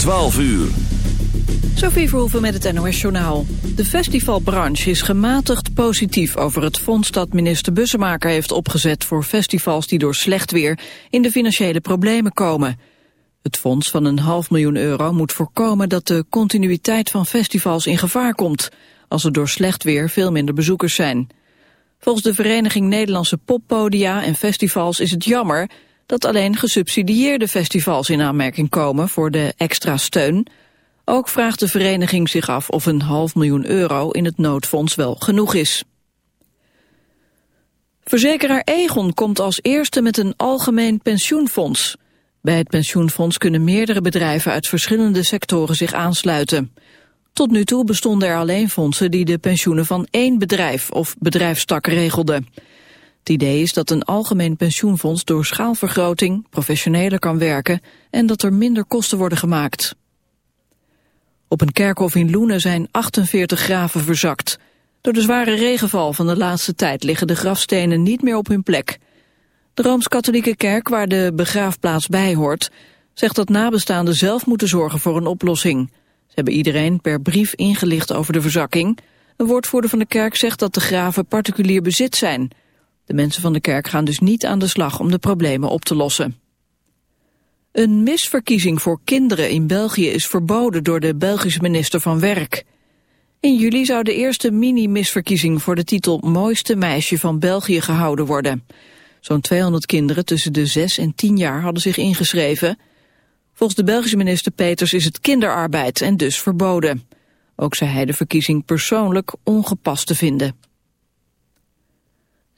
12 uur. Sophie Verhoeven met het NOS-journaal. De festivalbranche is gematigd positief over het fonds dat minister Bussemaker heeft opgezet voor festivals die door slecht weer in de financiële problemen komen. Het fonds van een half miljoen euro moet voorkomen dat de continuïteit van festivals in gevaar komt, als er door slecht weer veel minder bezoekers zijn. Volgens de Vereniging Nederlandse Poppodia en Festivals is het jammer dat alleen gesubsidieerde festivals in aanmerking komen voor de extra steun. Ook vraagt de vereniging zich af of een half miljoen euro in het noodfonds wel genoeg is. Verzekeraar Egon komt als eerste met een algemeen pensioenfonds. Bij het pensioenfonds kunnen meerdere bedrijven uit verschillende sectoren zich aansluiten. Tot nu toe bestonden er alleen fondsen die de pensioenen van één bedrijf of bedrijfstak regelden. Het idee is dat een algemeen pensioenfonds door schaalvergroting professioneler kan werken en dat er minder kosten worden gemaakt. Op een kerkhof in Loenen zijn 48 graven verzakt. Door de zware regenval van de laatste tijd liggen de grafstenen niet meer op hun plek. De Rooms-Katholieke Kerk, waar de begraafplaats bij hoort, zegt dat nabestaanden zelf moeten zorgen voor een oplossing. Ze hebben iedereen per brief ingelicht over de verzakking. Een woordvoerder van de kerk zegt dat de graven particulier bezit zijn. De mensen van de kerk gaan dus niet aan de slag om de problemen op te lossen. Een misverkiezing voor kinderen in België is verboden door de Belgische minister van Werk. In juli zou de eerste mini-misverkiezing voor de titel Mooiste meisje van België gehouden worden. Zo'n 200 kinderen tussen de 6 en 10 jaar hadden zich ingeschreven. Volgens de Belgische minister Peters is het kinderarbeid en dus verboden. Ook zei hij de verkiezing persoonlijk ongepast te vinden.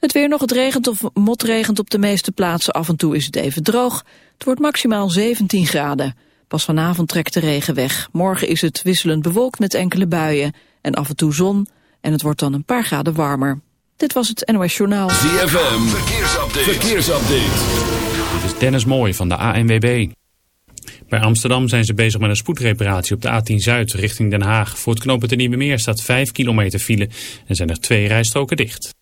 Het weer nog, het regent of motregent op de meeste plaatsen. Af en toe is het even droog. Het wordt maximaal 17 graden. Pas vanavond trekt de regen weg. Morgen is het wisselend bewolkt met enkele buien. En af en toe zon. En het wordt dan een paar graden warmer. Dit was het NOS Journaal. ZFM, verkeersupdate. verkeersupdate. Dit is Dennis Mooij van de ANWB. Bij Amsterdam zijn ze bezig met een spoedreparatie op de A10 Zuid richting Den Haag. Voor het knooppunt de Nieuwe Meer staat 5 kilometer file en zijn er twee rijstroken dicht.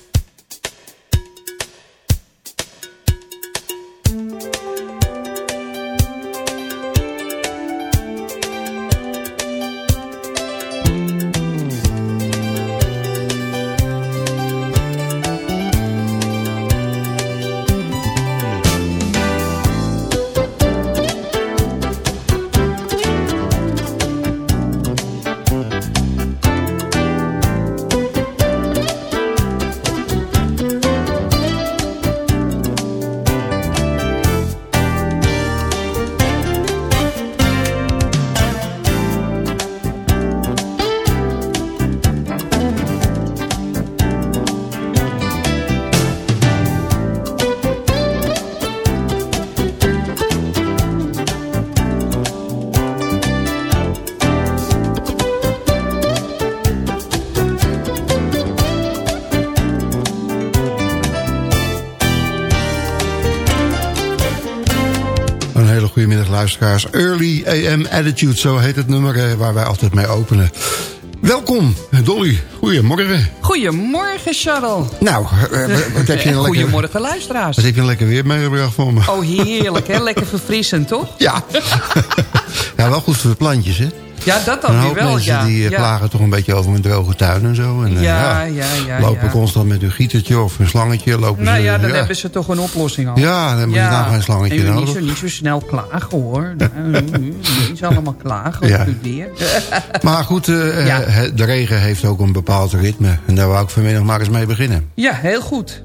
Luisteraars. Early AM Attitude, zo heet het nummer eh, waar wij altijd mee openen. Welkom, Dolly. Goedemorgen. Goedemorgen, Charles. Nou, eh, eh, wat heb je een lekker, Goedemorgen, luisteraars. wat heb je een lekker weer meegebracht voor me? Oh, heerlijk, hè? Lekker verfrissend, toch? Ja. ja, wel goed voor de plantjes, hè? Ja, dat dan weer wel, mensen ja. die eh, ja. klagen toch een beetje over een droge tuin en zo. En, eh, Ja, ja, ja, Lopen constant met hun gietertje of een slangetje. Lopen Nou ze, ja, dan hebben ze toch een oplossing al. Ja, dan hebben ze daar geen slangetje en niet nodig. zo, niet zo snel klagen, hoor. Nou, Niet zo allemaal klagen Ja. weer. Maar goed, eh, eh, de regen heeft ook een bepaald ritme. En daar wou ik vanmiddag maar eens mee beginnen. Ja, heel goed.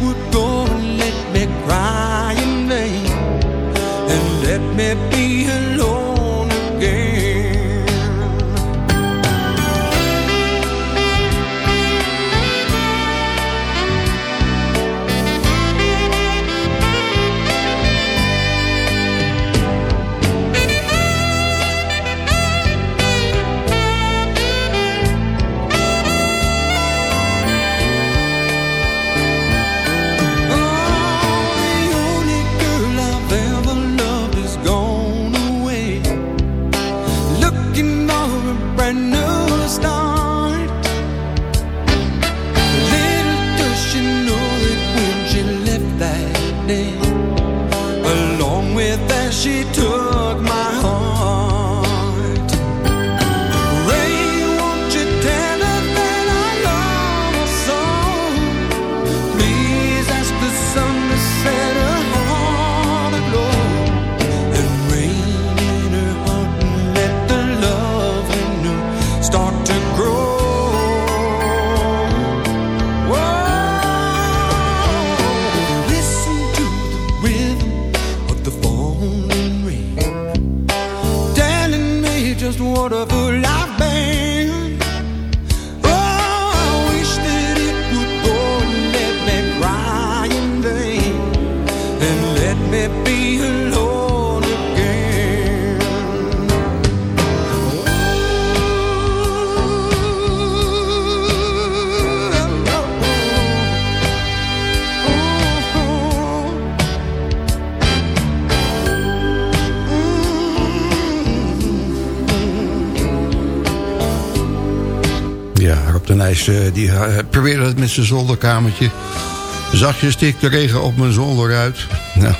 That it Ja, Rob de Nijs eh, die eh, probeerde het met zijn zolderkamertje. Zachtjes stikt de regen op mijn zolder uit. Nou,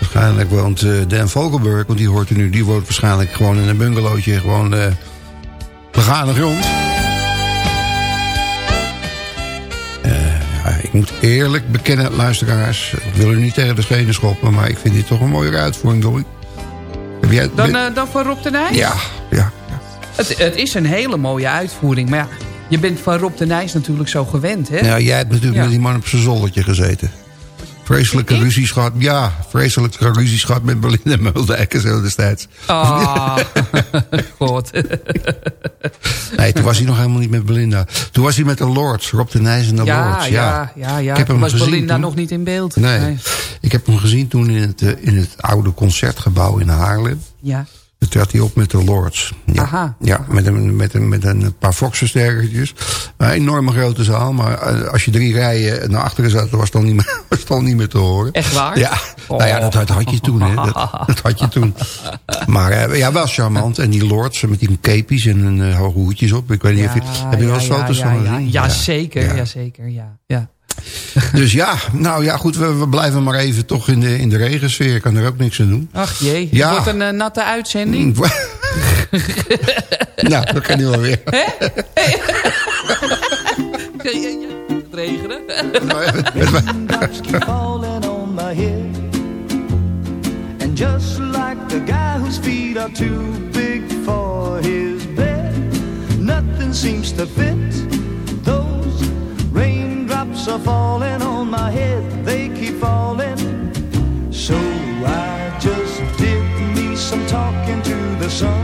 waarschijnlijk woont eh, Dan Vogelberg, want die hoort u nu. Die woont waarschijnlijk gewoon in een bungalowtje. Gewoon eh begane grond. Ja, ik moet eerlijk bekennen, luisteraars. Ik wil u niet tegen de schenen schoppen, maar ik vind dit toch een mooie uitvoering, Dolly. Heb jij, Dan, dan van Rob de Nijs? ja, ja. Het, het is een hele mooie uitvoering. Maar ja, je bent van Rob de Nijs natuurlijk zo gewend, hè? Ja, jij hebt natuurlijk Ja. met die man op zijn zoldertje gezeten. Vreselijke ruzies gehad. Ja, vreselijke ruzies gehad met Belinda Muldijk en zo destijds. Ah, god. Nee, toen was hij nog helemaal niet met Belinda. Toen was hij met de Lords, Rob de Nijs en de Ja, Lords. ja, ja, ja. Ik heb hem was gezien Belinda toen. nog niet in beeld. Nee. ik heb hem gezien toen in het, eh, in het oude concertgebouw in Haarlem. Ja. Toen trad hij op met de Lords. Ja, Aha. ja met, een, met, een, met een paar Fox-versterkertjes. Een enorme grote zaal. Maar eh, als je drie rijen naar achteren zat, was het al niet meer, was het al niet meer te horen. Echt waar? Ja, nou ja, dat, dat had je toen. Hè. Dat, dat had je toen. Maar eh, ja, wel charmant. En die Lords met die capies en een eh, hoge hoedjes op. Ik weet niet of je... Heb je wel eens ja, foto's ja, van ja, gezien? ja, zeker, Ja. ja. zeker, ja. ja. Dus ja, nou ja, goed. We, we blijven maar even toch in de, in de regensfeer. Ik kan er ook niks aan doen. Ach jee, Ja. het wordt een eh, natte uitzending. nou, dat kan nu wel weer. Ja. Het regenen. Raindrops keep falling on my head. And just like the guy whose feet are too big for his bed, nothing seems to fit. Raindrops are falling on my head, they keep falling. So I just did me some talking to the sun.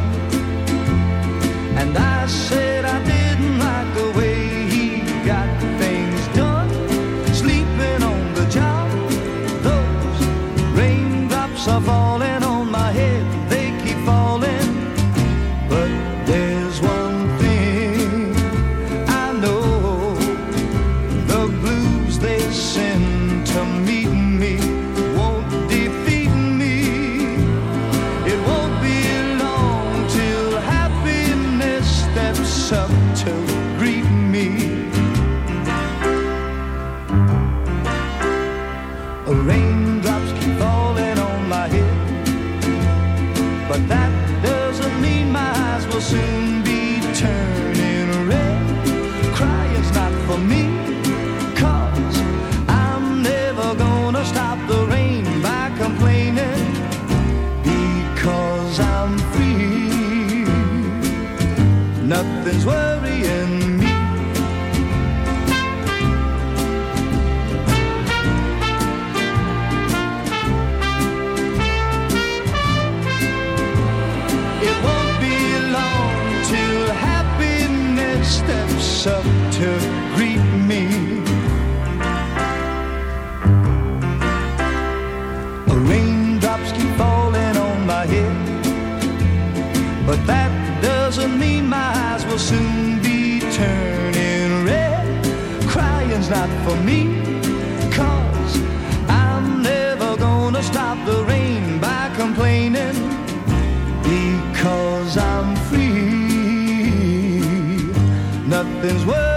happens when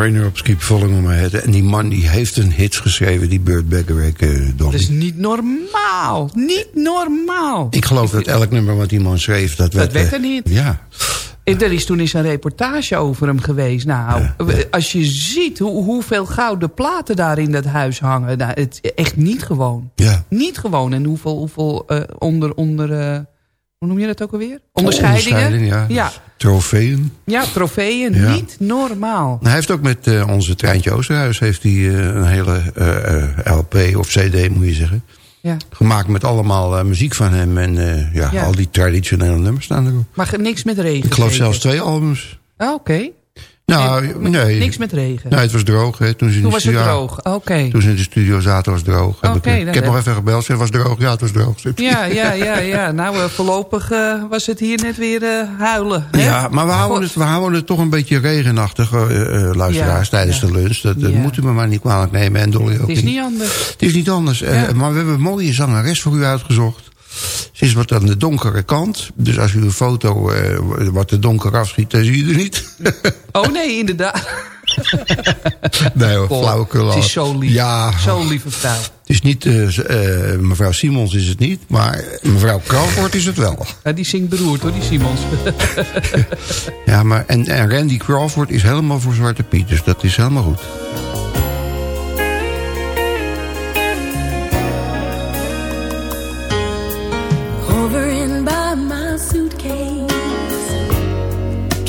Raindrops Keep Falling on My Head. En die man die heeft een hits geschreven, die Burt Bacharach, Dolly. Dat is niet normaal. Niet normaal. Ik geloof dat elk nummer wat die man schreef, dat werd... werd eh, er niet. Ja. Er is toen eens een reportage over hem geweest. Nou, als je ziet hoe, hoeveel gouden platen daar in dat huis hangen. Nou, het, echt niet gewoon. Ja. Niet gewoon. En hoeveel, hoeveel eh, onder... onder eh, hoe noem je dat ook alweer? Onderscheidingen? Onderscheiding, ja. Ja, Trofeeën. ja trofeeën. Ja. Niet normaal. Nou, Hij heeft ook met eh, onze Treintje Oosterhuis heeft hij, eh, een hele eh, LP of CD, moet je zeggen. Ja. Gemaakt met allemaal muziek van hem. En ja, al die traditionele nummers staan erop. Maar niks met regen. Ik geloof zelfs twee albums. Ah, Oké. Nou, nee. Niks met regen. Nee, het was droog. Hè, toen ze in Toen de was het studio- droog. Oké. Toen ze in de studio zaten was het droog. Heb Oké, ik, ik heb nog even gebeld. Ze was droog. Ja, het was droog. Ja, ja, ja, ja. Nou, eh, voorlopig eh, was het hier net weer eh, huilen. Hè? Ja, maar we houden, het, we houden het toch een beetje regenachtig, eh, eh, luisteraars, Ja, tijdens ja. de lunch. Dat, dat Ja. moeten we maar niet kwalijk nemen. En Dolly ook Het is niet anders. Het is niet anders. eh, maar we hebben een mooie zangeres voor u uitgezocht. Ze is wat aan de donkere kant. Dus als u een foto eh, wat te donker afschiet, dan zie je er niet. Oh nee, inderdaad. Nee hoor, Goh, flauwekul. Het is zo lief. Ja, Zo'n lieve vrouw. het is niet, eh, eh, mevrouw Simons is het niet, maar mevrouw Crawford is het wel. Ja, die zingt beroerd hoor, die Simons. Ja, maar en, en Randy Crawford is helemaal voor Zwarte Piet, dus dat is helemaal goed.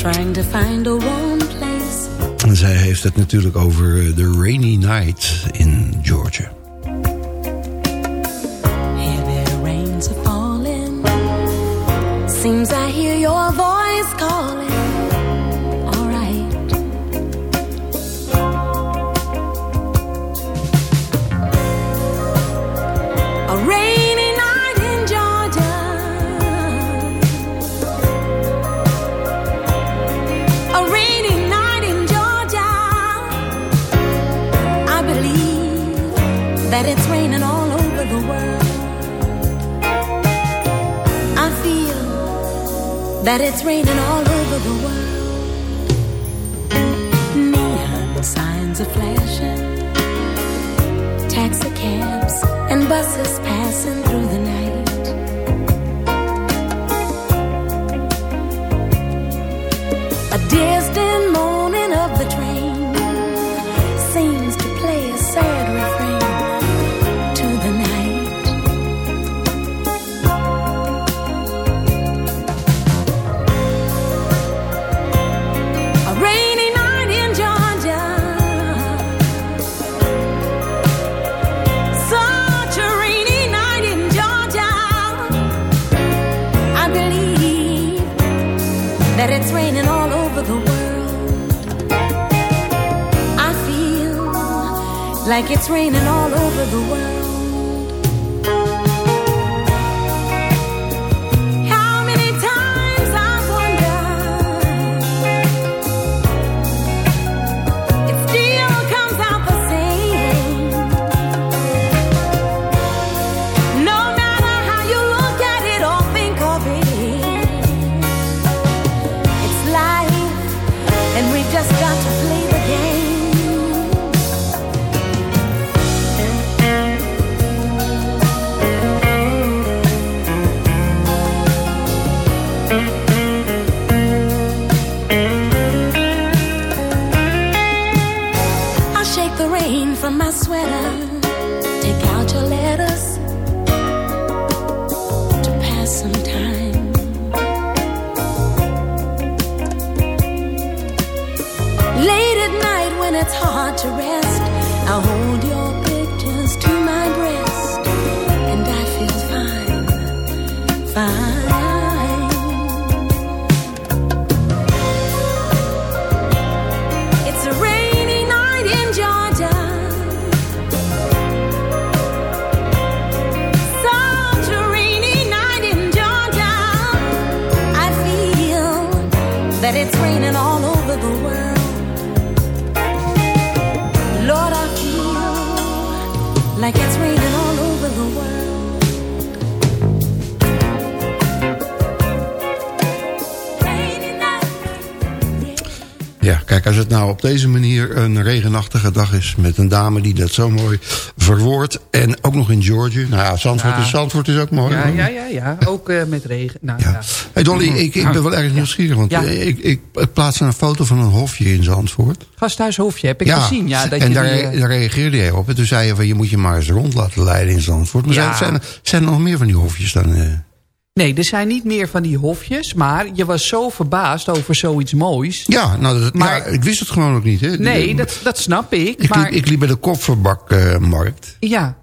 Trying to find a warm place. En zij heeft het natuurlijk over eh, The Rainy Night in Georgia. Heavy rains are falling. Seems I hear your voice calling. That it's raining all over the world. Neon signs are flashing, taxi cabs and buses passing through the that it's raining all over the world. I feel like it's raining all over the world. Kijk, als het nou op deze manier een regenachtige dag is... met een dame die dat zo mooi verwoordt... en ook nog in Georgia. Nou ja, Zandvoort, Ja. is, Zandvoort is ook mooi. Ja, ja, ja, ja. Ook eh, met regen. Nou, ja. Ja. Hey Dolly, ik, ik ben wel erg nieuwsgierig. Want ik, ik, ik plaats een foto van een hofje in Zandvoort. Gasthuishofje heb ik gezien. Ja, dat en je daar, die, eh, daar reageerde jij op. En toen zei je van, je moet je maar eens rond laten leiden in Zandvoort. Maar zijn, er- zijn er nog meer van die hofjes dan... eh? Nee, er zijn niet meer van die hofjes. Maar je was zo verbaasd over zoiets moois. Ja, nou, dat, Maar- ja, ik wist het gewoon ook niet. Hè. Nee, dat, dat snap ik. ik, maar liep, ik liep bij de kofferbakmarkt. ja,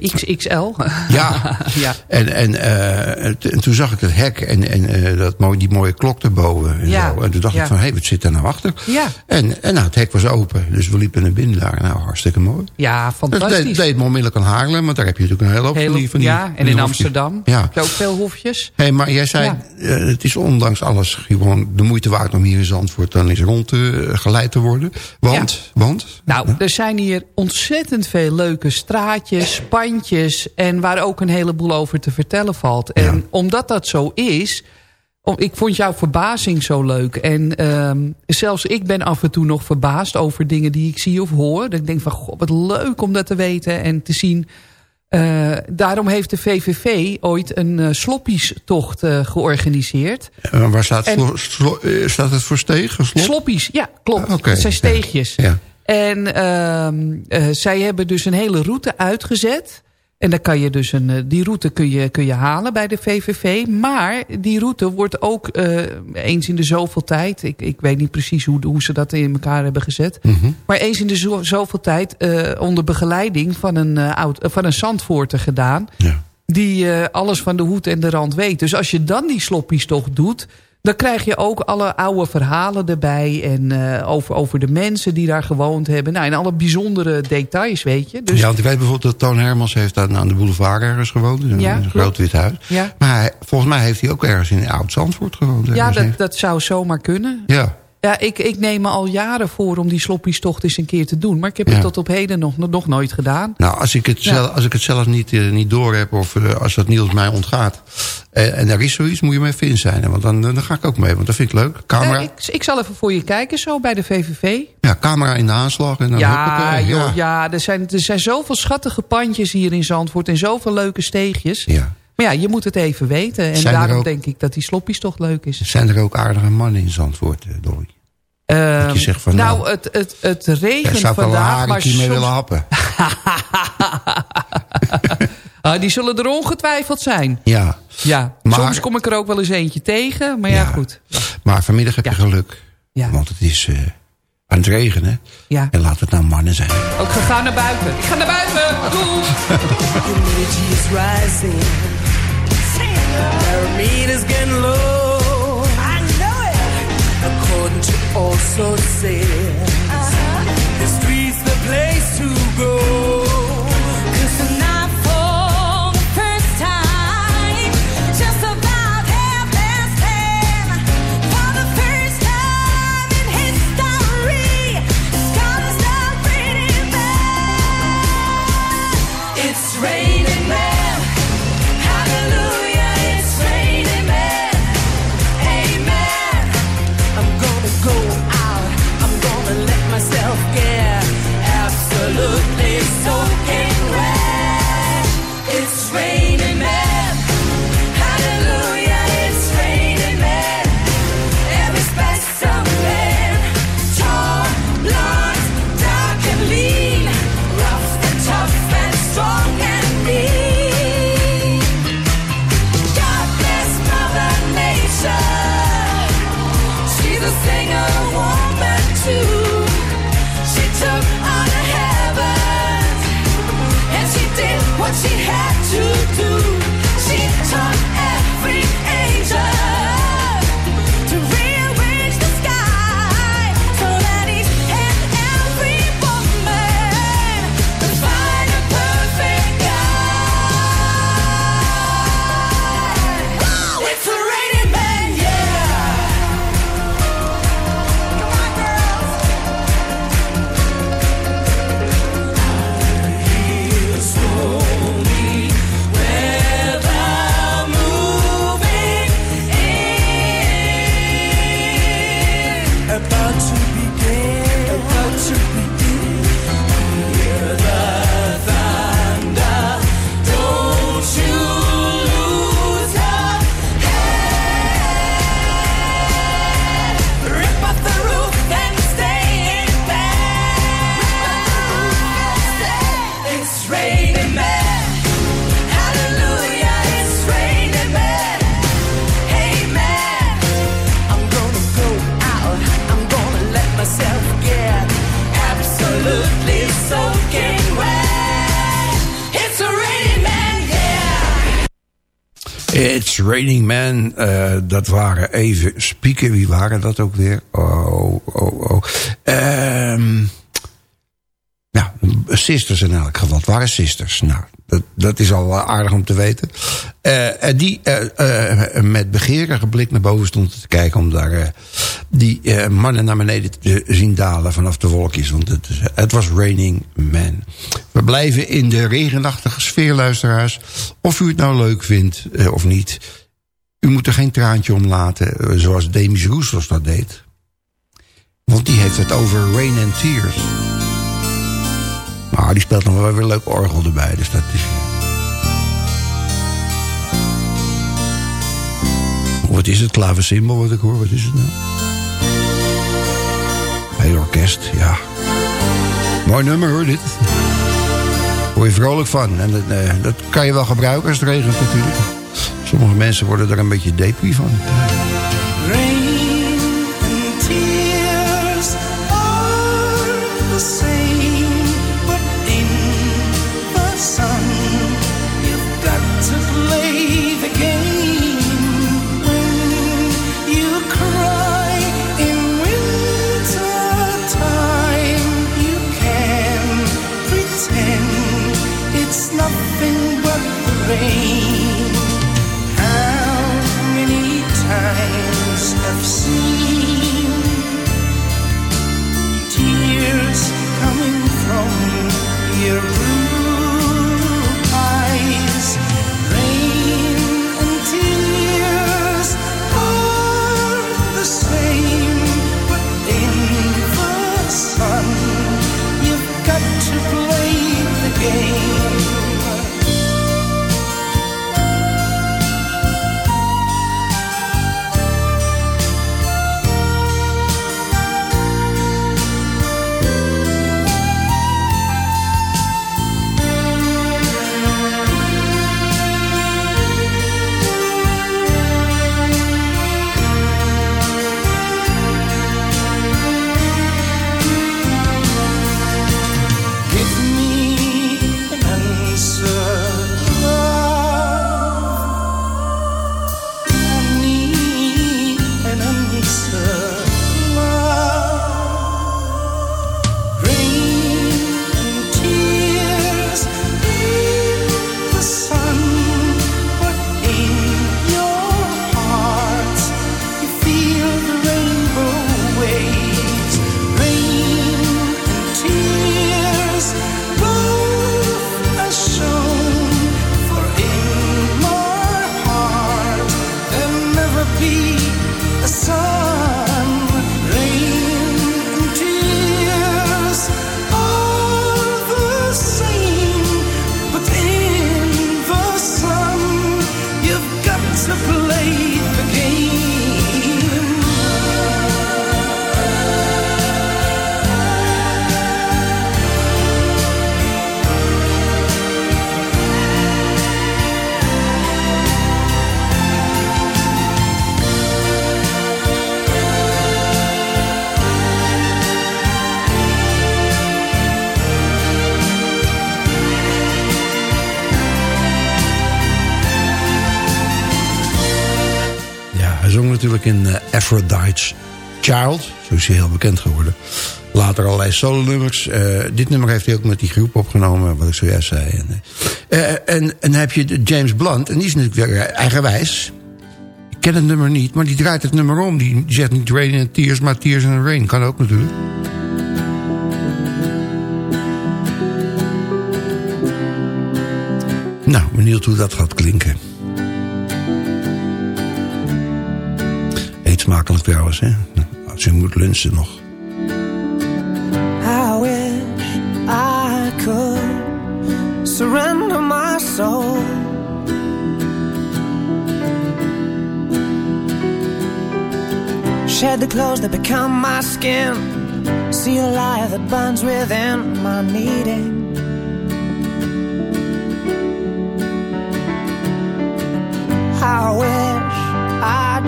de XXL. Ja. ja. En, en, eh, en toen zag ik het hek en, en eh, dat mooi, die mooie klok erboven. En, Ja. zo. en toen dacht Ja. ik van, hé, hey, wat zit daar nou achter? Ja. En, en nou, het hek was open, dus we liepen naar binnen daar. Nou, hartstikke mooi. Ja, Dat fantastisch. deed, deed me onmiddellijk aan Haarlem, want daar heb je natuurlijk een hele hoop van die, ja, en in. Amsterdam Ja. heb je ook veel hofjes. Hey, maar jij zei, eh, het is ondanks alles gewoon de moeite waard om hier in Zandvoort dan eens rond te, geleid te worden. Want, want? Nou, er zijn hier ontzettend veel leuke straatjes, en waar ook een heleboel over te vertellen valt. En Ja. omdat dat zo is... Oh, ik vond jouw verbazing zo leuk. En ehm, zelfs ik ben af en toe nog verbaasd over dingen die ik zie of hoor. Dat ik denk van, god, wat leuk om dat te weten en te zien. Eh, daarom heeft de VVV ooit een uh, sloppiestocht uh, georganiseerd. En waar staat, En- eh, staat het voor steeg? Slop? Sloppies, ja, klopt. Ah, zijn steegjes. Ja. En ehm, eh, zij hebben dus een hele route uitgezet. En dan kan je dus een, eh, die route kun je, kun je halen bij de VVV. Maar die route wordt ook eh, eens in de zoveel tijd... Ik, ik weet niet precies hoe, hoe ze dat in elkaar hebben gezet... Mhm. maar eens in de zo, zoveel tijd onder begeleiding van een, eh, oud, van een zandvoorter gedaan... Ja. die alles van de hoed en de rand weet. Dus als je dan die sloppies toch doet... dan krijg je ook alle oude verhalen erbij... en eh, over, over de mensen die daar gewoond hebben. Nou, en alle bijzondere details, weet je. Dus ja, want ik weet bijvoorbeeld dat Toon Hermans heeft aan, aan de boulevard ergens gewoond. In een, Ja, een groot wit huis. Ja. Maar hij- volgens mij heeft hij ook ergens in Oud-Zandvoort gewoond. ja, dat, dat zou zomaar kunnen. ja. Ja, ik, ik neem me al jaren voor om die sloppiestocht eens een keer te doen. Maar ik heb Ja. het tot op heden nog, nog nooit gedaan. Nou, als ik het, Ja. zelf, als ik het zelf niet, eh, niet door heb... of eh, als dat Niels mij ontgaat... eh, en er is zoiets, moet je me even inzijnen. Want dan, dan ga ik ook mee, want dat vind ik leuk. Camera, ik, ik zal even voor je kijken zo bij de VVV. ja, camera in de aanslag. En dan Ja, joh, ja. ja er, zijn, er zijn zoveel schattige pandjes hier in Zandvoort... en zoveel leuke steegjes. Ja. Maar ja, je moet het even weten. En Zijn daarom ook- denk ik dat die sloppies toch leuk is. Zijn er ook aardige mannen in Zandvoort, Dolly? Ehm, je zegt van, nou, nou, het, het, het regent zou ik wel een vandaag, maar haringje mee soms- willen happen. Ah, die zullen er ongetwijfeld zijn. Ja. Ja, Maar- soms kom ik er ook wel eens eentje tegen. Maar ja, Ja. goed. Maar vanmiddag heb je geluk. Ja. Want het is eh, aan het regenen. Ja. En laat het nou mannen zijn. Ook ga naar buiten. Ik ga naar buiten. Doei. According to all sources, the street's the place to go. Get absolutely soaking wet. It's raining It's Raining Man. eh, dat waren even spieken. Wie waren dat ook weer? Oh, oh, oh. Ehm nou, sisters in elk geval. Het waren sisters. Nou, dat, dat is al aardig om te weten. Eh, die eh, eh, met begeerige blik naar boven stonden te kijken... om daar die mannen naar beneden te zien dalen vanaf de wolkjes. Want het, was Raining Man. We blijven in de regenachtige sfeer, luisteraars. Of u het nou leuk vindt of niet... u moet er geen traantje om laten, zoals Demis Roussos dat deed. Want die heeft het over Rain and Tears. Maar die speelt nog wel weer leuk orgel erbij, dus dat is... Wat is het? Klaversymbol wat ik hoor? Wat is het nou? Heel orkest, ja. Mooi nummer hoor, dit. Word je vrolijk van. En dat, eh, dat kan je wel gebruiken als het regent natuurlijk. Sommige mensen worden er een beetje depri van. Zong natuurlijk in uh, Aphrodite's Child. Zo is hij heel bekend geworden. Later allerlei solo-nummers. Eh, dit nummer heeft hij ook met die groep opgenomen, wat ik zojuist zei. En, eh, en, heb je James Blunt, en die is natuurlijk weer eigenwijs. Ik ken het nummer niet, maar die draait het nummer om. Die zegt niet Rain and Tears, maar Tears and Rain. Kan ook natuurlijk. Nou, benieuwd hoe dat gaat klinken. Smakelijk trouwens, hè. Als je moet lunchen nog. I wish I could surrender my soul. Shed the clothes that become my skin. See a light that burns within my needing. I wish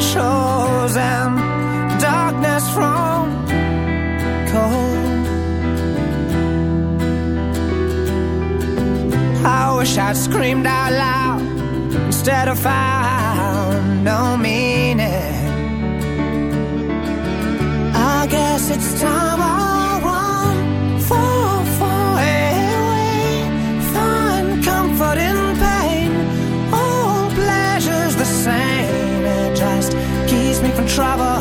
chosen darkness from cold. I wish I'd screamed out loud instead of found no meaning. I guess it's time I travel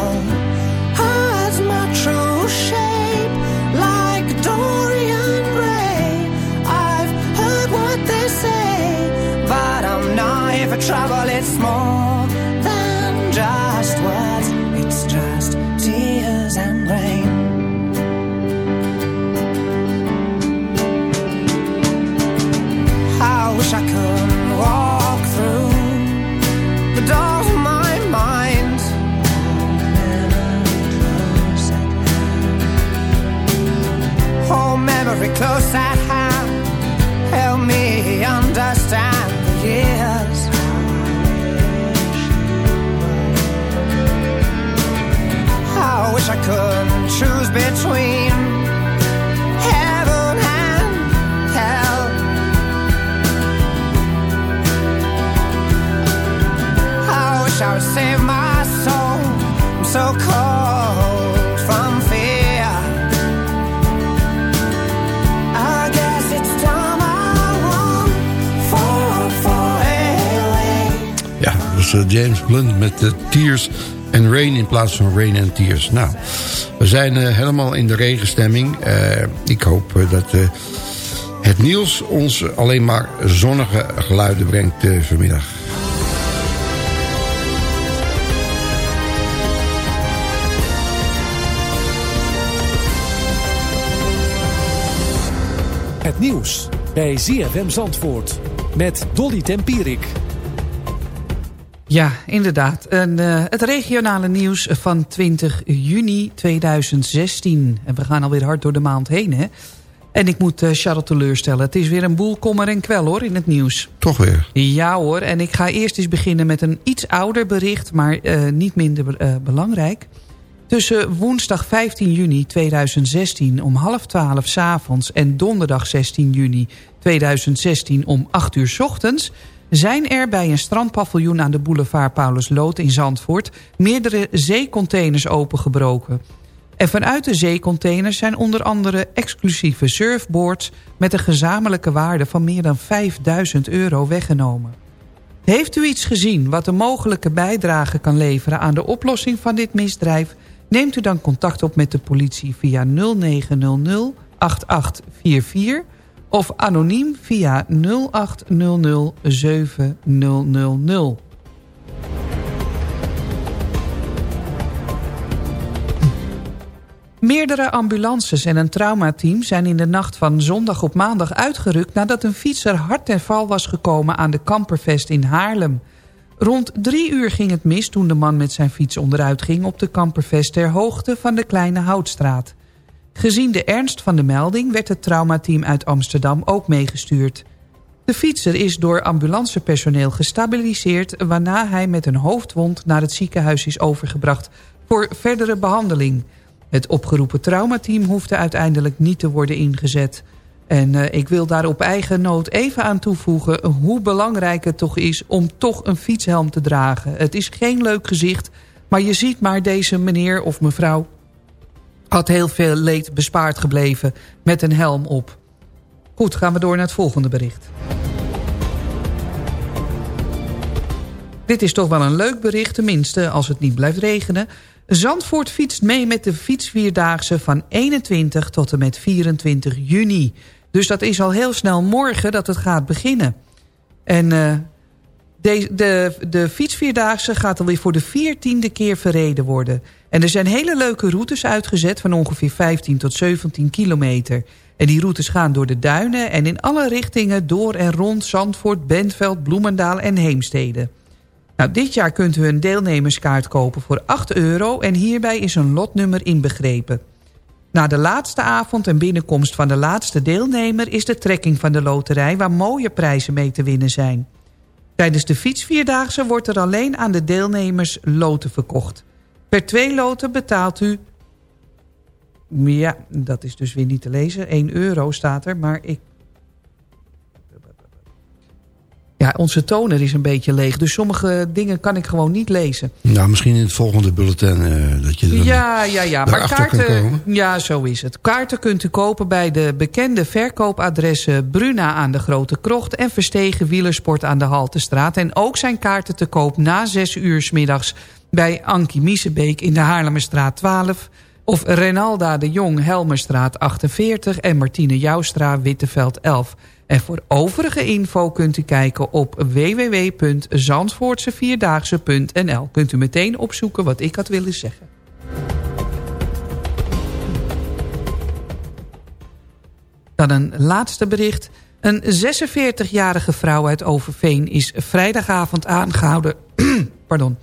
James met de Tears and Rain in plaats van Rain and Tears. Nou, we zijn eh, helemaal in de regenstemming. Eh, ik hoop eh, dat het nieuws ons alleen maar zonnige geluiden brengt vanmiddag. Het nieuws bij ZFM Zandvoort met Dolly Tempierik. Ja, inderdaad. En, eh, het regionale nieuws van 20 juni 2016. En we gaan alweer hard door de maand heen, hè? En ik moet uh, Charles teleurstellen. Het is weer een boel kommer en kwel, hoor, in het nieuws. Toch weer? Ja, hoor. En ik ga eerst eens beginnen met een iets ouder bericht... maar eh, niet minder belangrijk. Tussen woensdag 15 juni 2016 om half twaalf s avonds... en donderdag 16 juni 2016 om 8 uur s ochtends zijn er bij een strandpaviljoen aan de boulevard Paulus Lood in Zandvoort meerdere zeecontainers opengebroken. En vanuit de zeecontainers zijn onder andere exclusieve surfboards met een gezamenlijke waarde van meer dan 5000 euro weggenomen. Heeft u iets gezien wat een mogelijke bijdrage kan leveren aan de oplossing van dit misdrijf? Neemt u dan contact op met de politie via 0900 8844 of anoniem via 0800 7000. Meerdere ambulances en een traumateam zijn in de nacht van zondag op maandag uitgerukt... nadat een fietser hard ten val was gekomen aan de Kampervest in Haarlem. Rond drie uur ging het mis toen de man met zijn fiets onderuit ging... op de Kampervest ter hoogte van de Kleine Houtstraat. Gezien de ernst van de melding werd het traumateam uit Amsterdam ook meegestuurd. De fietser is door ambulancepersoneel gestabiliseerd... waarna hij met een hoofdwond naar het ziekenhuis is overgebracht... voor verdere behandeling. Het opgeroepen traumateam hoefde uiteindelijk niet te worden ingezet. En uh, ik wil daar op eigen nood even aan toevoegen... hoe belangrijk het toch is om toch een fietshelm te dragen. Het is geen leuk gezicht, maar je ziet maar deze meneer of mevrouw had heel veel leed bespaard gebleven met een helm op. Goed, gaan we door naar het volgende bericht. Dit is toch wel een leuk bericht, tenminste als het niet blijft regenen. Zandvoort fietst mee met de fietsvierdaagse van 21 tot en met 24 juni. Dus dat is al heel snel morgen dat het gaat beginnen. En uh, de, de, de fietsvierdaagse gaat alweer voor de veertiende keer verreden worden. En er zijn hele leuke routes uitgezet van ongeveer 15 tot 17 kilometer. En die routes gaan door de duinen en in alle richtingen door en rond Zandvoort, Bentveld, Bloemendaal en Heemstede. Nou, dit jaar kunt u een deelnemerskaart kopen voor 8 euro en hierbij is een lotnummer inbegrepen. Na de laatste avond en binnenkomst van de laatste deelnemer is de trekking van de loterij waar mooie prijzen mee te winnen zijn. Tijdens de fietsvierdaagse wordt er alleen aan de deelnemers loten verkocht. Per twee loten betaalt u... Ja, dat is dus weer niet te lezen. 1 euro staat er, maar ik... Ja, onze toner is een beetje leeg. Dus sommige dingen kan ik gewoon niet lezen. Nou, misschien in het volgende bulletin uh, dat je Ja, ja, ja. Maar kaarten, ja, zo is het. Kaarten kunt u kopen bij de bekende verkoopadressen Bruna aan de Grote Krocht... en Verstegen Wielersport aan de Haltestraat. En ook zijn kaarten te koop na 6 uur s middags bij Ankie Miesebeek in de Haarlemmerstraat 12... of Renalda de Jong Helmerstraat 48 en Martine Joustra Witteveld 11... En voor overige info kunt u kijken op www.zandvoortsevierdaagse.nl. Kunt u meteen opzoeken wat ik had willen zeggen. Dan een laatste bericht. Een 46-jarige vrouw uit Overveen is vrijdagavond aangehouden... pardon,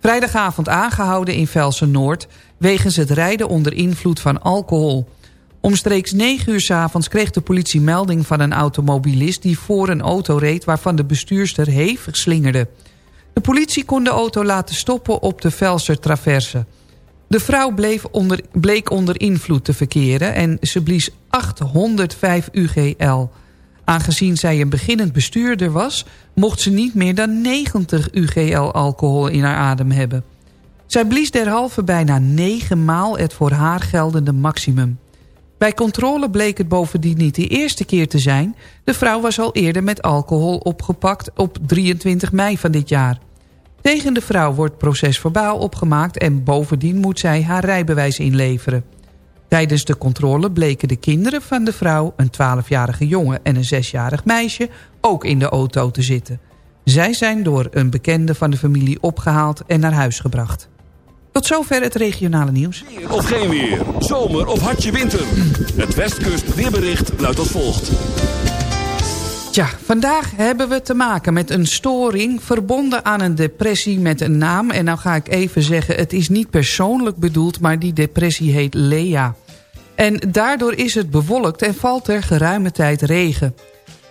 vrijdagavond aangehouden in Velsen-Noord... wegens het rijden onder invloed van alcohol... Omstreeks 9 uur s avonds kreeg de politie melding van een automobilist... die voor een auto reed waarvan de bestuurster hevig slingerde. De politie kon de auto laten stoppen op de Velser Traverse. De vrouw bleef onder, bleek onder invloed te verkeren en ze blies 805 UGL. Aangezien zij een beginnend bestuurder was... mocht ze niet meer dan 90 UGL alcohol in haar adem hebben. Zij blies derhalve bijna 9 maal het voor haar geldende maximum. Bij controle bleek het bovendien niet de eerste keer te zijn. De vrouw was al eerder met alcohol opgepakt op 23 mei van dit jaar. Tegen de vrouw wordt procesverbaal opgemaakt... en bovendien moet zij haar rijbewijs inleveren. Tijdens de controle bleken de kinderen van de vrouw... een 12-jarige jongen en een 6-jarig meisje... ook in de auto te zitten. Zij zijn door een bekende van de familie opgehaald en naar huis gebracht. Tot zover het regionale nieuws. Of geen weer, zomer of hartje winter. Het Westkust weerbericht luidt als volgt. Tja, vandaag hebben we te maken met een storing verbonden aan een depressie met een naam. En nou ga ik even zeggen, het is niet persoonlijk bedoeld, maar die depressie heet Lea. En daardoor is het bewolkt en valt er geruime tijd regen.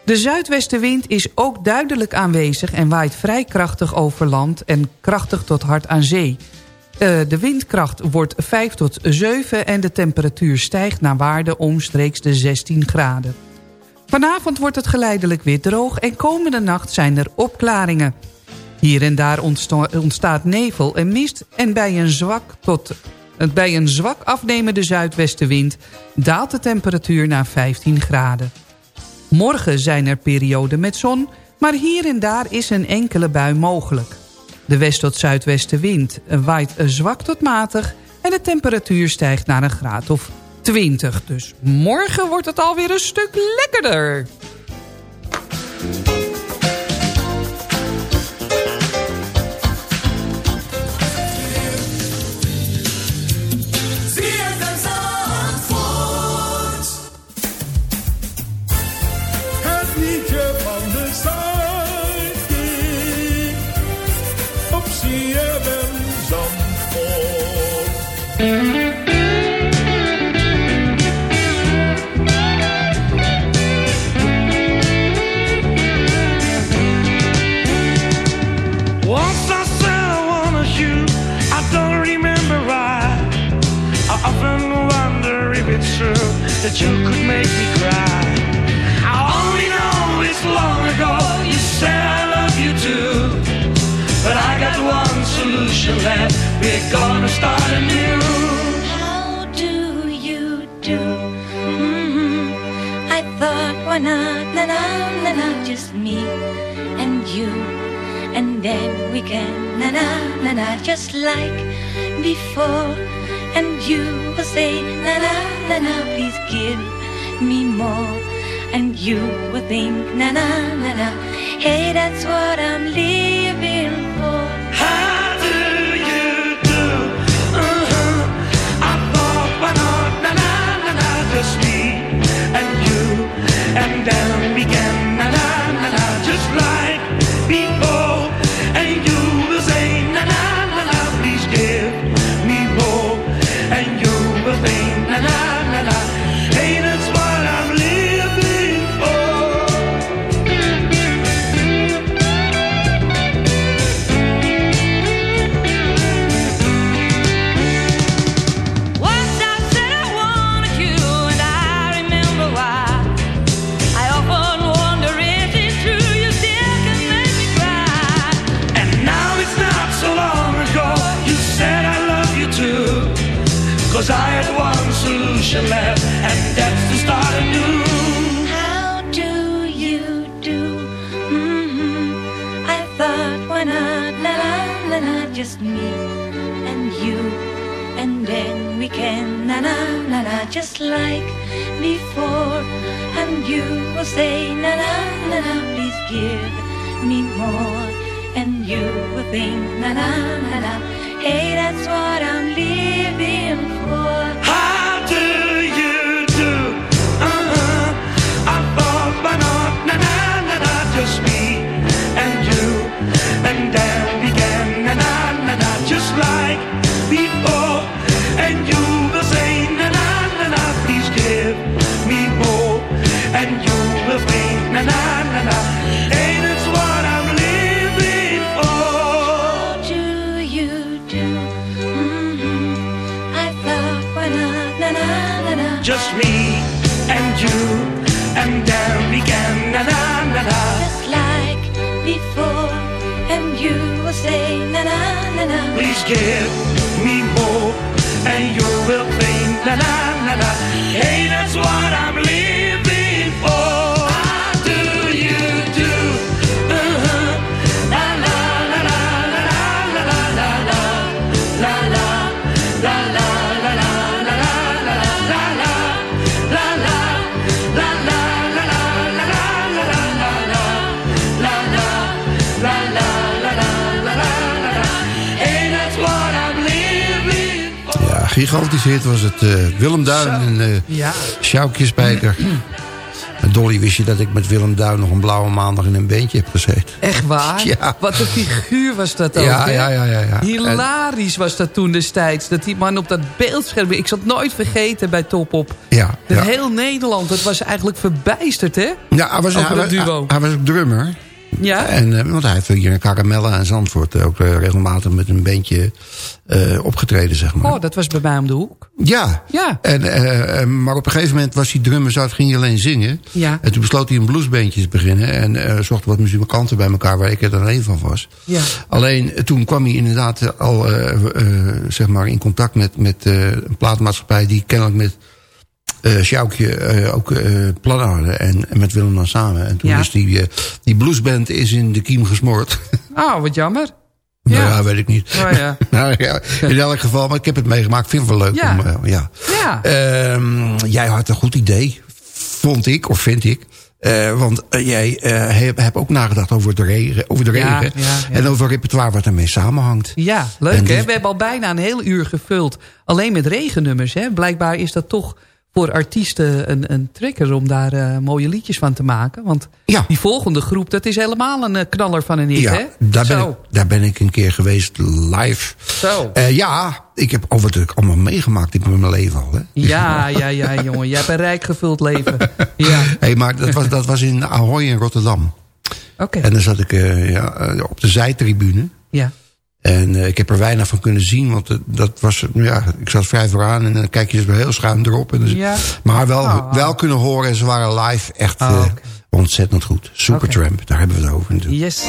De zuidwestenwind is ook duidelijk aanwezig en waait vrij krachtig over land en krachtig tot hard aan zee. Uh, de windkracht wordt 5 tot 7 en de temperatuur stijgt naar waarde omstreeks de 16 graden. Vanavond wordt het geleidelijk weer droog en komende nacht zijn er opklaringen. Hier en daar ontstaat nevel en mist en bij een zwak, tot, bij een zwak afnemende zuidwestenwind daalt de temperatuur naar 15 graden. Morgen zijn er perioden met zon, maar hier en daar is een enkele bui mogelijk. De west- tot zuidwestenwind waait zwak tot matig en de temperatuur stijgt naar een graad of 20. Dus morgen wordt het alweer een stuk lekkerder. That then we can, na na na na, just like before and you will say, na na na na, please give me more. And you will think, na na na na, hey, that's what I'm living solution left, and that's to start anew. How do you do? Mm-hmm. I thought, why not, la la la la, just me and you, and then we can, na na na na, just like before. And you will say, na na na na, please give me more. And you will think, na na na na, hey, that's what I'm living for. How do give me more, and you will think, la la la la. Gigantisch hit was het. eh, Willem Duin en eh Ja. Sjoukje Spijker. En Dolly, wist je dat ik met Willem Duin nog een blauwe maandag in een beentje heb gezeten? Echt waar? Ja. Wat een figuur was dat ook, Ja, ja, ja, ja, ja. Hilarisch was dat toen destijds. Dat die man op dat beeldscherm... Ik zal het nooit vergeten bij Top Op. Ja, Dat ja. heel Nederland, dat was eigenlijk verbijsterd, hè? Ja, hij was, hij, duo. hij was ook drummer. Ja? En, eh, want hij heeft hier in Caramella en Zandvoort ook eh, regelmatig met een bandje eh, opgetreden, zeg maar. Oh, dat was bij mij om de hoek. Ja. Ja. En, eh, eh, maar op een gegeven moment was hij drummer zout, ging hij alleen zingen. Ja. En toen besloot hij een bluesbandje te beginnen. En eh, zocht wat muzikanten bij elkaar waar ik er dan één van was. Ja. Alleen eh, toen kwam hij inderdaad eh, al eh, eh, zeg maar in contact met, met eh, een plaatmaatschappij... die kennelijk met eh Sjoukje eh, ook eh, plannen hadden. En, en met Willem dan samen. En toen Ja. is die, eh, die bluesband is in de kiem gesmoord. Oh, wat jammer. nou Ja. ja, weet ik niet. Oh, ja. nou, ja, in elk geval, maar ik heb het meegemaakt. Ik vind het wel leuk Ja. om... eh, ja. Ja. Ehm, jij had een goed idee, vond ik, of vind ik. Eh, want eh, jij eh hebt heb ook nagedacht over de regen, over de regen ja, ja. en over repertoire wat ermee samenhangt. Ja, leuk hè? We hebben al bijna een heel uur gevuld. Alleen met regennummers hè? Blijkbaar is dat toch voor artiesten een, een trigger om daar eh, mooie liedjes van te maken. Want Ja. die volgende groep, dat is helemaal een eh, knaller van een hit hè? Ja, daar ben, ik, daar ben ik een keer geweest live. Zo. Eh, ja, ik heb over wat ik allemaal meegemaakt in mijn leven al. Hè? Ja, ja, ja, jongen. Jij hebt een rijk gevuld leven. Ja, Hey, maar dat was, dat was in Ahoy in Rotterdam. oké. En dan zat ik ja, op de zijtribune. Ja. En eh, ik heb er weinig van kunnen zien, want eh, dat was, ja, ik zat vrij vooraan en dan kijk je dus heel schuin erop. En Ja. Maar wel, Oh. wel kunnen horen en ze waren live echt Oh, eh, ontzettend goed. Supertramp, daar hebben we het over natuurlijk. Yes.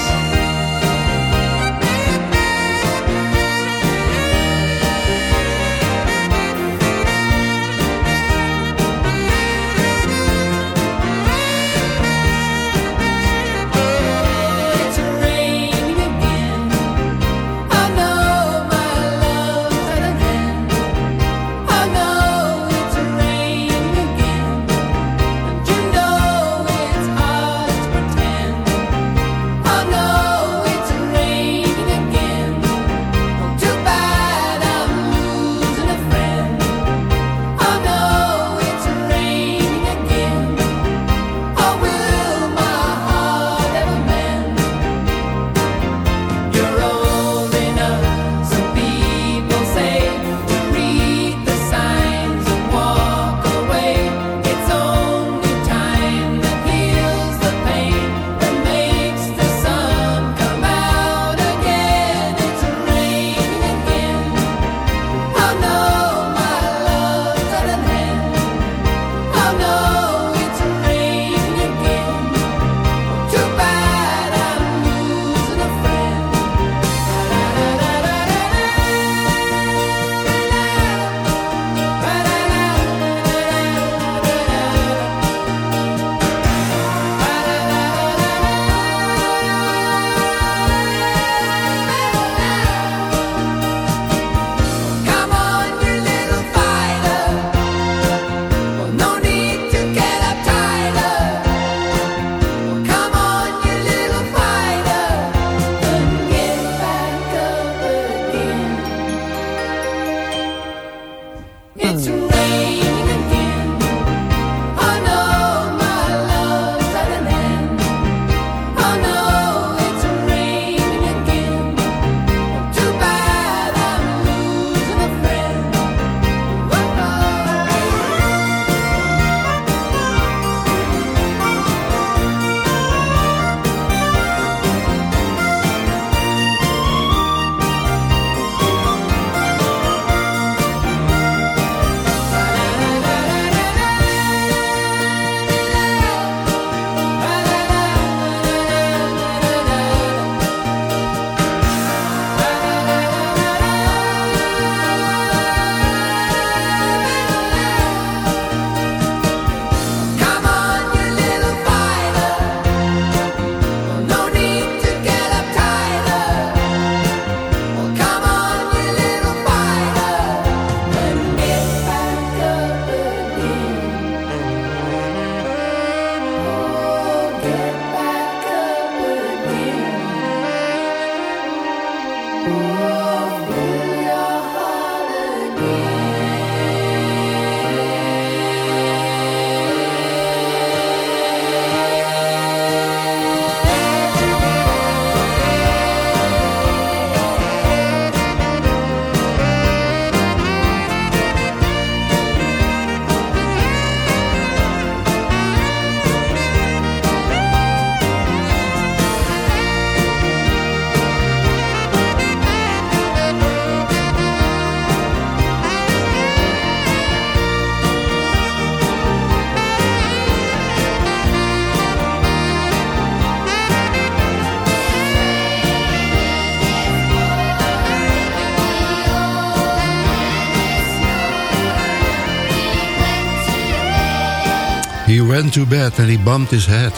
Went to bed and he bumped his head.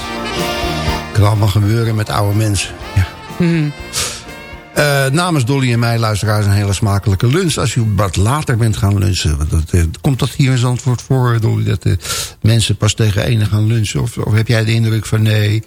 Kan allemaal gebeuren met oude mensen. Ja. Hmm. Eh, namens Dolly en mij, luisteraars, een hele smakelijke lunch. Als u wat later bent gaan lunchen. Want dat, eh, komt dat hier in Zandvoort voor, Dolly? Dat mensen pas tegen ene gaan lunchen? Of, of heb jij de indruk van nee...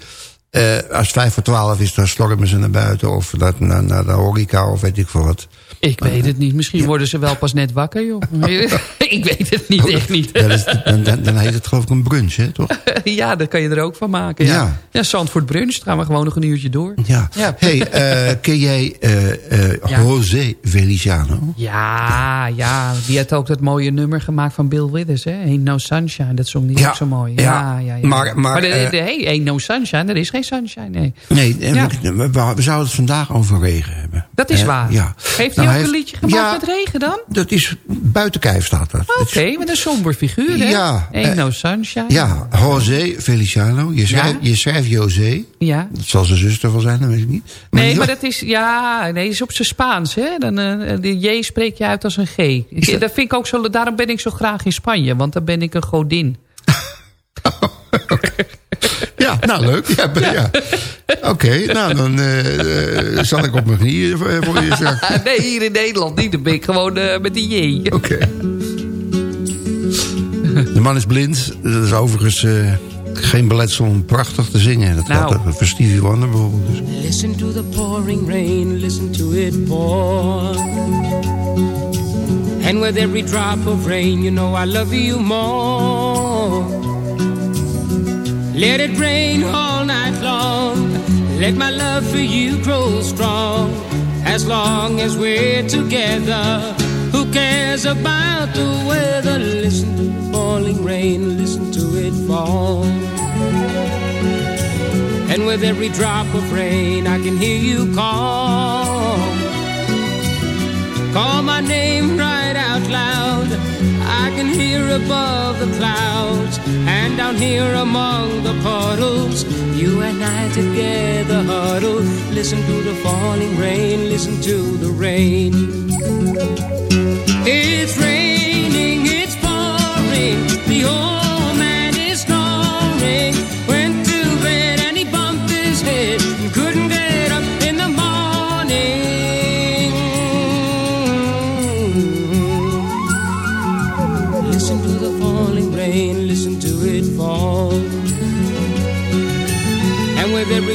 eh, als het vijf voor twaalf is, dan stormen ze naar buiten. Of dat, naar, naar de horeca, of weet ik veel wat. Ik weet het niet. Misschien worden ze wel pas net wakker, joh. ik weet het niet, echt niet. Dat is, dan, dan, dan heet het geloof ik een brunch, hè, toch? ja, daar kan je er ook van maken. Ja, Ja. ja. Zandvoort Brunch. gaan we gewoon nog een uurtje door. Ja. Ja. hey, eh, ken jij eh eh Ja. José Feliciano? Ja, ja. Die had ook dat mooie nummer gemaakt van Bill Withers. Hè? Ain't No Sunshine. Dat zong die Ja. ook zo mooi. Ja. Ja, ja. Maar- maar, de, eh, de, hey, Ain't No Sunshine. Er is geen sunshine, nee. Nee, eh, we, we- we zouden het vandaag over regen hebben. Dat is Eh, waar. Ja. Heeft hij Ook een liedje gemaakt ja, met regen dan? Dat is buiten kijf staat dat. Oké, met een somber figuur, hè? Ja, Ain't eh, No Sunshine. Ja, José Feliciano. Je schrijft, Ja? je schrijft José. Ja. Dat zal zijn zuster wel zijn, dat weet ik niet. Nee, maar dat is, ja, nee, is op zijn Spaans, hè? Dan, eh, de J spreek je uit als een G. Ik, dat vind ik ook zo, daarom ben ik zo graag in Spanje, want dan ben ik een godin. Ja, nou leuk. Ja, ja. Oké, nou dan eh, eh, zal ik op mijn knieën voor, je straks. nee, hier in Nederland niet. Dan ben ik gewoon eh, met die J. Oké. De man is blind. Dat is overigens eh, geen beletsel om prachtig te zingen. Dat Nou. geldt ook voor Stevie Wonder bijvoorbeeld. Dus. Listen to the pouring rain, listen to it pour. And with every drop of rain, you know I love you more. Let it rain all night long. Let my love for you grow strong. As long as we're together, who cares about the weather? Listen to the falling rain, listen to it fall. And with every drop of rain, I can hear you call. Call my name. Hear above the clouds and down here among the puddles. You and I together huddle. Listen to the falling rain, listen to the rain. It's raining,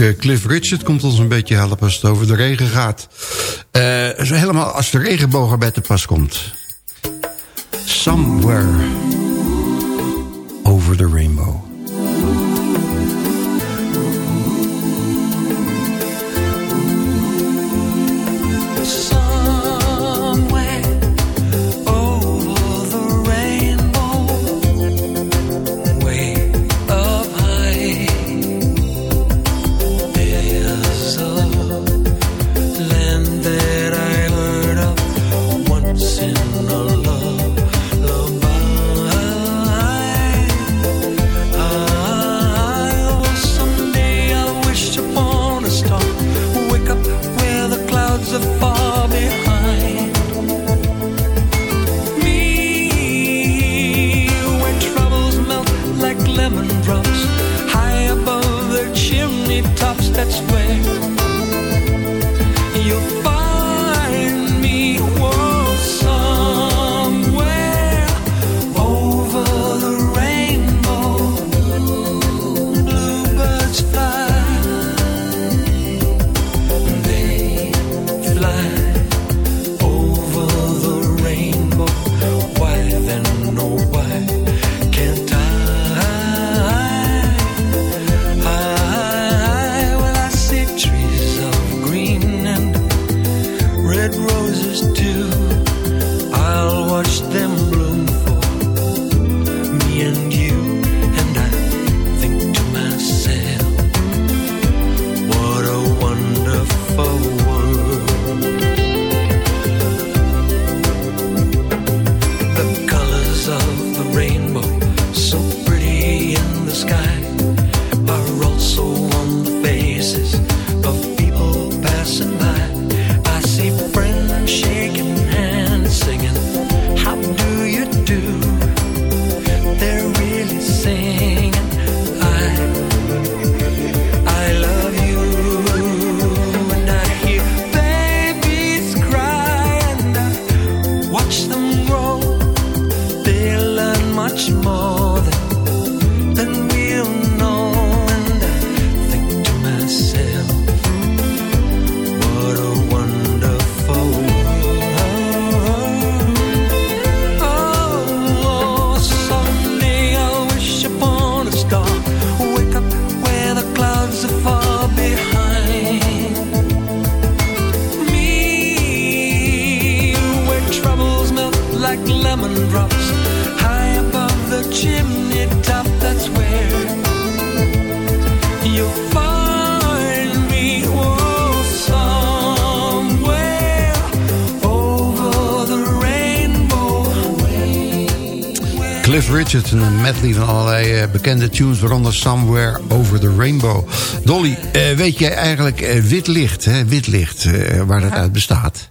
Eh, Cliff Richard komt ons een beetje helpen als het over de regen gaat. Eh, zo helemaal als de regenboog erbij te pas komt. Somewhere over the rainbow. Oh. Bekende tunes... waaronder Somewhere Over the Rainbow. Dolly, eh, weet jij eigenlijk eh, wit licht, hè? wit licht eh, waar dat Ja. uit bestaat?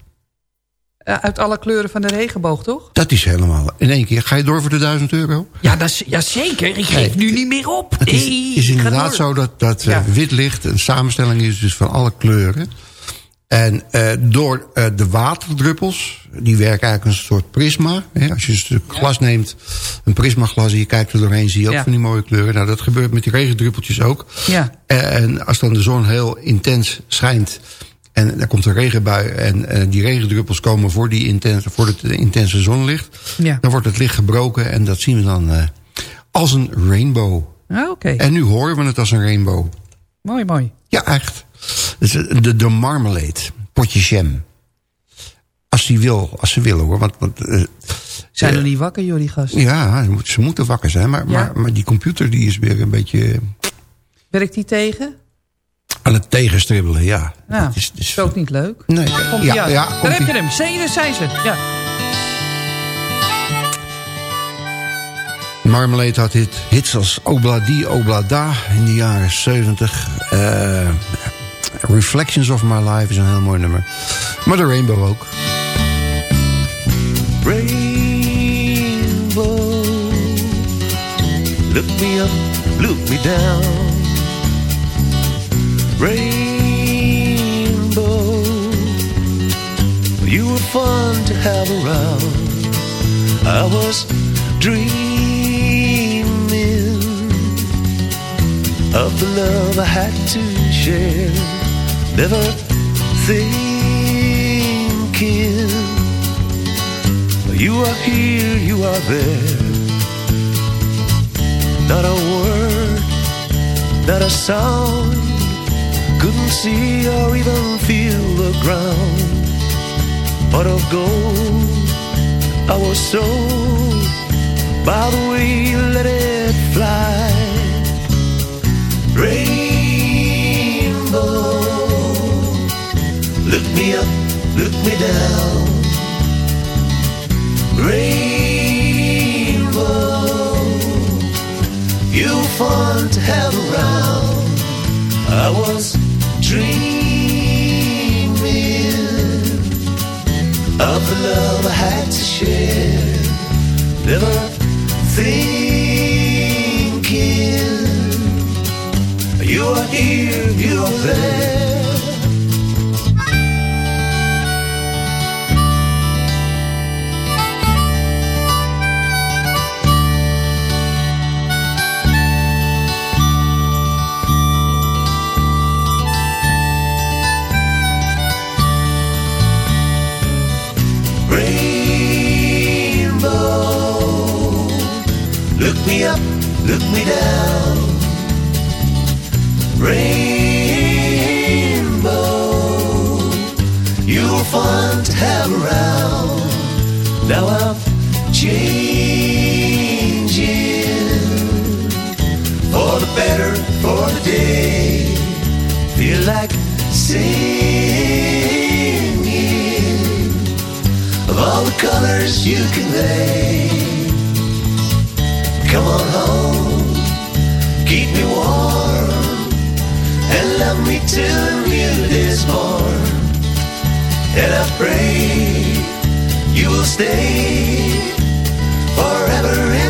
Uit alle kleuren van de regenboog, toch? Dat is helemaal in één keer. Ga je door voor de 1000 euro? Ja, dat is, ja zeker. Ik geef nu niet meer op. Het is, Nee, is ga inderdaad zo dat, dat Ja. wit licht een samenstelling is dus van alle kleuren. En door de waterdruppels, die werken eigenlijk een soort prisma. Hè? Als je een stuk glas neemt, een prismaglas en je kijkt er doorheen... zie je ook Ja. van die mooie kleuren. Nou, dat gebeurt met die regendruppeltjes ook. Ja. En als dan de zon heel intens schijnt... en er komt een regenbui en eh, die regendruppels komen voor, die intense, voor het intense zonlicht... Ja. dan wordt het licht gebroken en dat zien we dan eh, als een rainbow. Ah, Oké, En nu horen we het als een rainbow. mooi, mooi. Ja, echt. Dus de, de marmalade, potje jam. Als die wil, als ze willen hoor. Want, want eh, Zijn er niet wakker, jullie gasten? Ja, ze moeten- ze moeten wakker zijn. Maar, Ja. maar, maar die computer die is weer een beetje Werkt die tegen? aan het tegenstribbelen, ja. Nou, Dat is, ook niet leuk. Nee, Komt ja, ja, Daar komt heb je hem. Zijn, zijn ze. Ja. Marmalade had hit, hits als Obladi, Oblada in de jaren 70. Eh, Reflections of My Life is een heel mooi nummer. Maar de Rainbow ook. Rainbow, look me up, look me down. Rainbow, you were fun to have around. I was dreaming of the love I had to share. Never thinking you are here, you are there. Not a word, not a sound. Couldn't see or even feel the ground. Pot of gold, I was sold by the way you let it fly. Rainbow, look me up, look me down. Rainbow, fun to have around. I was dreaming of the love I had to share. Never thinking you are here, you are there. Me up, look me down. Rainbow, you're fun to have around. Now I'm changing for the better, for the day. Feel like singing of all the colors you convey. Come on home, keep me warm, and love me till the new day's born. And I pray you will stay forever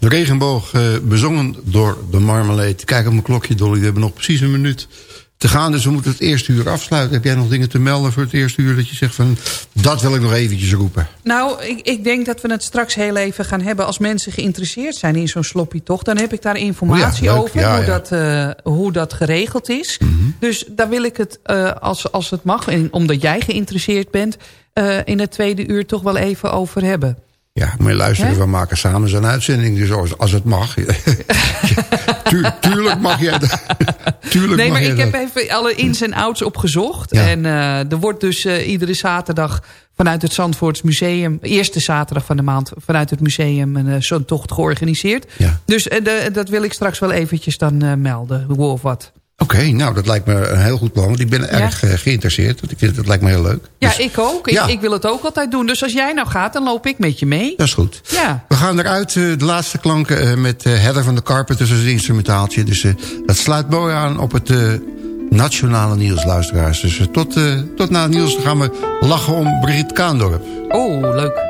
de regenboog eh, bezongen door de Marmalade. Kijk op mijn klokje, Dolly. We hebben nog precies een minuut te gaan. Dus we moeten het eerste uur afsluiten. Heb jij nog dingen te melden voor het eerste uur? Dat je zegt van, dat wil ik nog eventjes roepen. Nou, ik, ik denk dat we het straks heel even gaan hebben... als mensen geïnteresseerd zijn in zo'n sloppy toch. Dan heb ik daar informatie Oh ja, over Ja, hoe, ja. Dat, eh, hoe dat geregeld is. Mhm. Dus daar wil ik het, eh, als, als het mag... en omdat jij geïnteresseerd bent... in het tweede uur toch wel even over hebben. Ja, maar luisteren, we maken samen zo'n uitzending. Dus als, als het mag. Tu- tuurlijk mag jij dat. Tuurlijk Nee, mag maar ik dat. heb even alle ins en outs opgezocht. Ja. En eh, er wordt dus eh, iedere zaterdag vanuit het Zandvoorts Museum... eerste zaterdag van de maand vanuit het museum een, eh, zo'n tocht georganiseerd. Ja. Dus de- dat wil ik straks wel eventjes dan melden, hoe of wat. Oké, nou dat lijkt me een heel goed plan. Want ik ben erg eh, geïnteresseerd. Want ik vind het, dat lijkt me heel leuk. Ja, Dus ik ook. Ik, ja. ik wil het ook altijd doen. Dus als jij nou gaat, dan loop ik met je mee. Dat is goed. Ja. We gaan eruit, eh, de laatste klanken eh, met Heather van de Carpenters als het instrumentaaltje. Dus dat sluit mooi aan op het nationale nieuws, luisteraars. Dus tot, tot na het nieuws gaan we lachen om Brigitte Kaandorp. Oh, leuk.